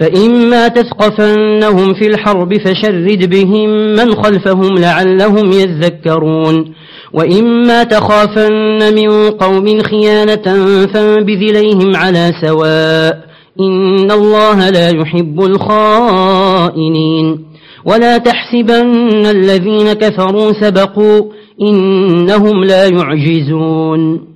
فإما تثقفنهم في الحرب فشرد بهم من خلفهم لعلهم يذكرون. وإما تخافن من قوم خيانة فانبذ إليهم على سواء. إن الله لا يحب الخائنين. ولا تحسبن الذين كفروا سبقوا إنهم لا يعجزون.